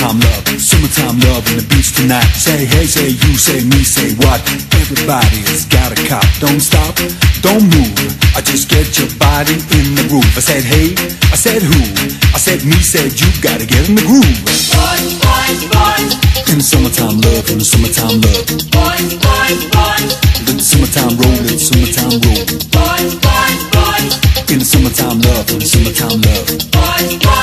summertime love summertime love in the beach tonight. Say hey, say you, say me, say what? Everybody's got a cop. Don't stop, don't move. I just get your body in the groove. I said hey, I said who? I said me, said you. Gotta get in the groove. Boys, boys, boys. In the summertime love, in the summertime love. Boys, boys, boys. Let the summertime roll, let the summertime roll. Boys, boys, boys. In the summertime love, in the summertime love. Boys.